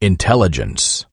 intelligence.